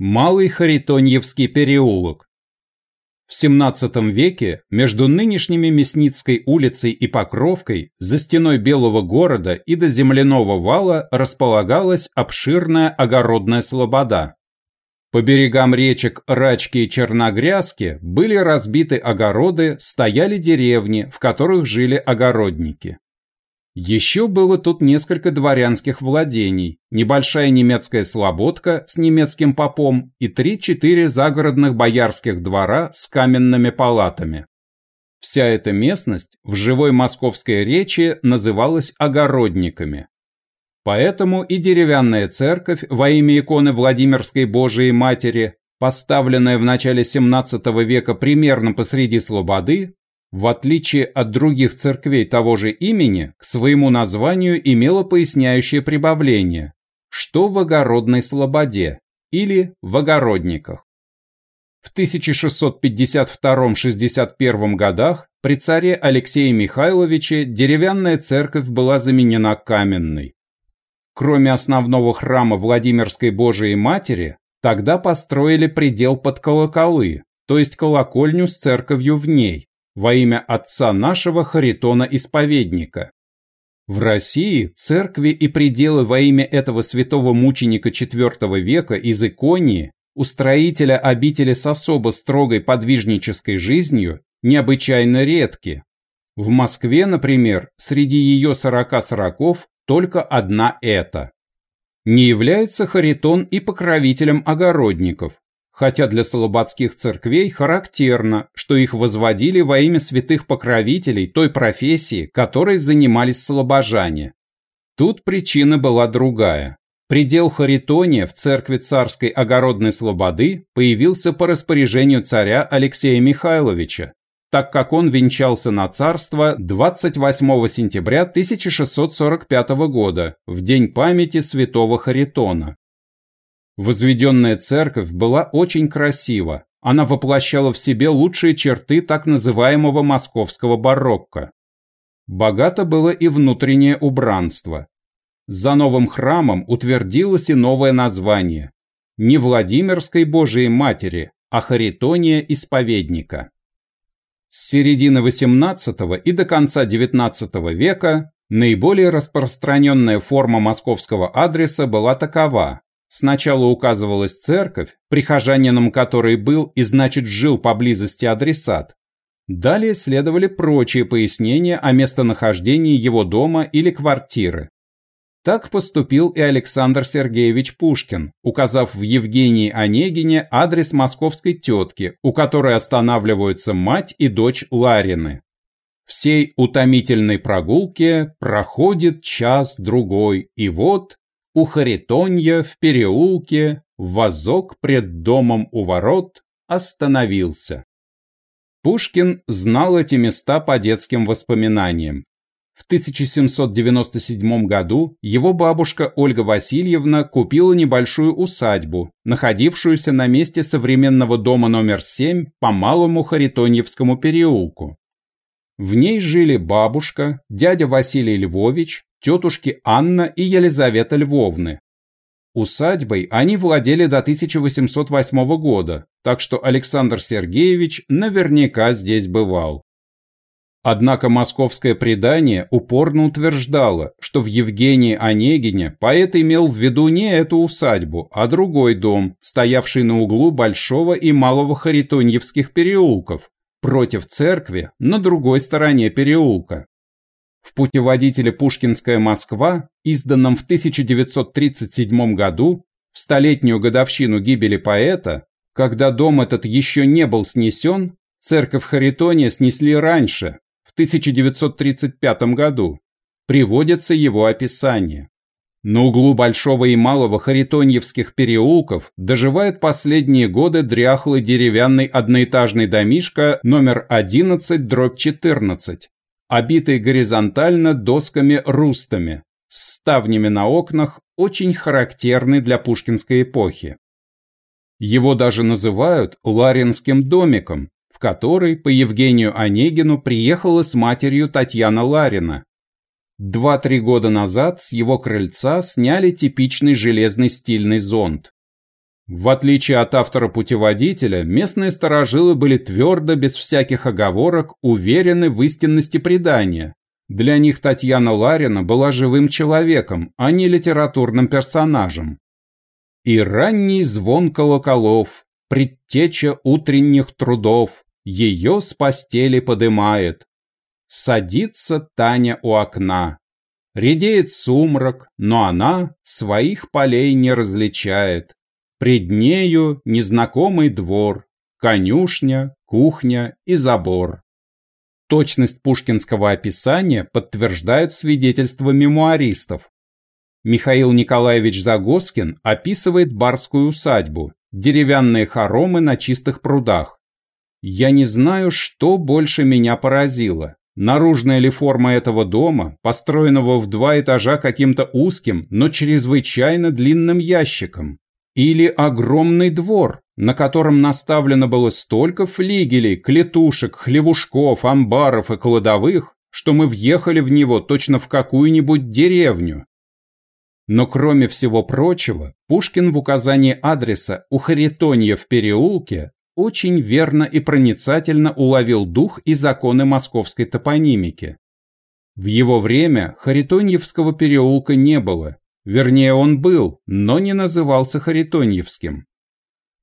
Малый Харитоньевский переулок. В XVII веке между нынешними Мясницкой улицей и Покровкой за стеной Белого города и до земляного вала располагалась обширная огородная слобода. По берегам речек Рачки и Черногрязки были разбиты огороды, стояли деревни, в которых жили огородники. Еще было тут несколько дворянских владений, небольшая немецкая слободка с немецким попом и три-четыре загородных боярских двора с каменными палатами. Вся эта местность в живой московской речи называлась огородниками. Поэтому и деревянная церковь во имя иконы Владимирской Божией Матери, поставленная в начале 17 века примерно посреди слободы, в отличие от других церквей того же имени, к своему названию имело поясняющее прибавление, что в огородной слободе или в огородниках. В 1652-61 годах при царе Алексее Михайловиче деревянная церковь была заменена каменной. Кроме основного храма Владимирской Божией Матери, тогда построили предел под колоколы, то есть колокольню с церковью в ней, во имя отца нашего Харитона-исповедника. В России церкви и пределы во имя этого святого мученика IV века из Иконии, устроителя обители с особо строгой подвижнической жизнью, необычайно редки. В Москве, например, среди ее сорока сороков только одна эта. Не является Харитон и покровителем огородников, хотя для слободских церквей характерно, что их возводили во имя святых покровителей той профессии, которой занимались слобожане. Тут причина была другая. Предел Харитония в церкви царской огородной слободы появился по распоряжению царя Алексея Михайловича, так как он венчался на царство 28 сентября 1645 года, в день памяти святого Харитона. Возведенная церковь была очень красива. Она воплощала в себе лучшие черты так называемого московского барокко. Богато было и внутреннее убранство. За новым храмом утвердилось и новое название. Не Владимирской Божией Матери, а Харитония Исповедника. С середины XVIII и до конца XIX века наиболее распространенная форма московского адреса была такова Сначала указывалась церковь, прихожанином которой был и значит жил поблизости адресат. Далее следовали прочие пояснения о местонахождении его дома или квартиры. Так поступил и Александр Сергеевич Пушкин, указав в Евгении Онегине адрес московской тетки, у которой останавливаются мать и дочь Ларины. Всей утомительной прогулке проходит час-другой, и вот у Харитонья в переулке вазок пред домом у ворот остановился. Пушкин знал эти места по детским воспоминаниям. В 1797 году его бабушка Ольга Васильевна купила небольшую усадьбу, находившуюся на месте современного дома номер 7 по Малому Харитоньевскому переулку. В ней жили бабушка, дядя Василий Львович, тетушки Анна и Елизавета Львовны. Усадьбой они владели до 1808 года, так что Александр Сергеевич наверняка здесь бывал. Однако московское предание упорно утверждало, что в Евгении Онегине поэт имел в виду не эту усадьбу, а другой дом, стоявший на углу Большого и Малого Харитоньевских переулков, против церкви на другой стороне переулка. В путеводителе «Пушкинская Москва», изданном в 1937 году, в столетнюю годовщину гибели поэта, когда дом этот еще не был снесен, церковь Харитония снесли раньше, в 1935 году, приводится его описание. На углу Большого и Малого Харитоньевских переулков доживает последние годы дряхлый деревянный одноэтажный домишко номер 11 дробь 14, обитый горизонтально досками-рустами, с ставнями на окнах, очень характерный для пушкинской эпохи. Его даже называют Ларинским домиком, в который по Евгению Онегину приехала с матерью Татьяна Ларина. Два-три года назад с его крыльца сняли типичный железный стильный зонт. В отличие от автора путеводителя, местные старожилы были твердо, без всяких оговорок, уверены в истинности предания. Для них Татьяна Ларина была живым человеком, а не литературным персонажем. И ранний звон колоколов, предтеча утренних трудов, ее с постели подымает. Садится Таня у окна. Редеет сумрак, но она своих полей не различает. Пред нею незнакомый двор, конюшня, кухня и забор. Точность пушкинского описания подтверждают свидетельства мемуаристов. Михаил Николаевич Загоскин описывает барскую усадьбу, деревянные хоромы на чистых прудах. Я не знаю, что больше меня поразило. Наружная ли форма этого дома, построенного в два этажа каким-то узким, но чрезвычайно длинным ящиком, или огромный двор, на котором наставлено было столько флигелей, клетушек, хлевушков, амбаров и кладовых, что мы въехали в него точно в какую-нибудь деревню. Но кроме всего прочего, Пушкин в указании адреса у Харитонья в переулке очень верно и проницательно уловил дух и законы московской топонимики. В его время Харитоньевского переулка не было, Вернее, он был, но не назывался Харитоньевским.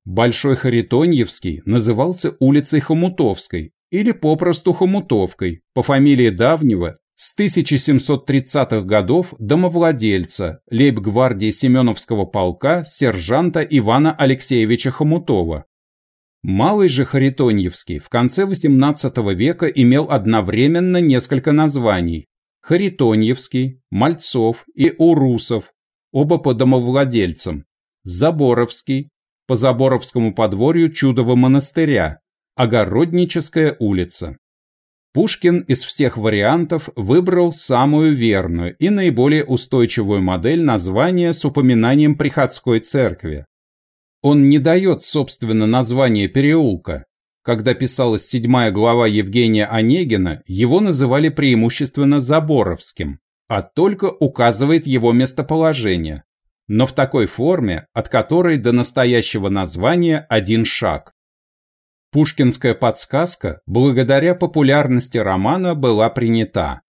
Большой Харитоньевский назывался улицей Хомутовской или попросту Хомутовкой по фамилии давнего с 1730-х годов домовладельца лейб-гвардии Семеновского полка сержанта Ивана Алексеевича Хомутова. Малый же Харитоньевский в конце XVIII века имел одновременно несколько названий – Харитоньевский, Мальцов и Урусов, оба по домовладельцам, Заборовский, по Заборовскому подворью Чудового монастыря, Огородническая улица. Пушкин из всех вариантов выбрал самую верную и наиболее устойчивую модель названия с упоминанием приходской церкви. Он не дает, собственно, название переулка. Когда писалась седьмая глава Евгения Онегина, его называли преимущественно Заборовским а только указывает его местоположение, но в такой форме, от которой до настоящего названия один шаг. Пушкинская подсказка, благодаря популярности романа, была принята.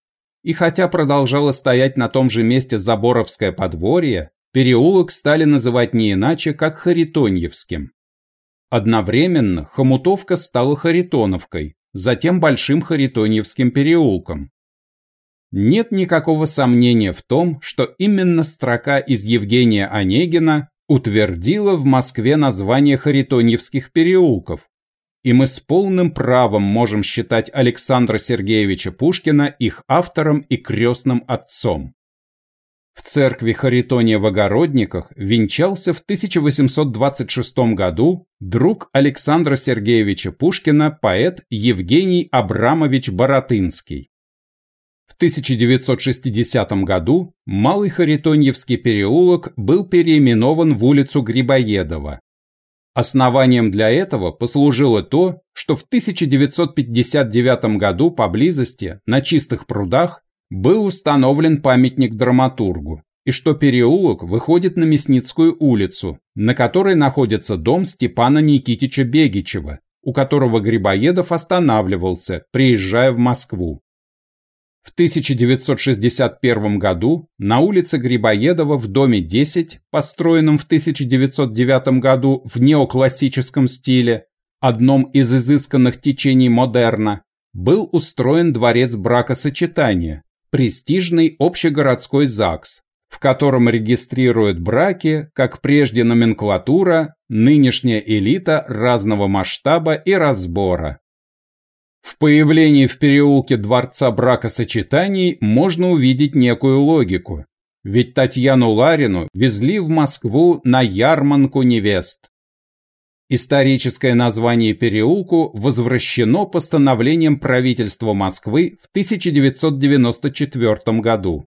И хотя продолжало стоять на том же месте Заборовское подворье, переулок стали называть не иначе, как Харитоньевским. Одновременно Хомутовка стала Харитоновкой, затем Большим Харитоньевским переулком, нет никакого сомнения в том, что именно строка из Евгения Онегина утвердила в Москве название Харитоньевских переулков, и мы с полным правом можем считать Александра Сергеевича Пушкина их автором и крестным отцом. В церкви Харитония в Огородниках венчался в 1826 году друг Александра Сергеевича Пушкина, поэт Евгений Абрамович Боротынский. В 1960 году Малый Харитоньевский переулок был переименован в улицу Грибоедова. Основанием для этого послужило то, что в 1959 году поблизости, на чистых прудах, был установлен памятник драматургу, и что переулок выходит на Мясницкую улицу, на которой находится дом Степана Никитича Бегичева, у которого Грибоедов останавливался, приезжая в Москву. В 1961 году на улице Грибоедова в доме 10, построенном в 1909 году в неоклассическом стиле, одном из изысканных течений модерна, был устроен дворец бракосочетания, престижный общегородской ЗАГС, в котором регистрируют браки, как прежде номенклатура, нынешняя элита разного масштаба и разбора. В появлении в переулке дворца бракосочетаний можно увидеть некую логику. Ведь Татьяну Ларину везли в Москву на ярманку невест. Историческое название переулку возвращено постановлением правительства Москвы в 1994 году.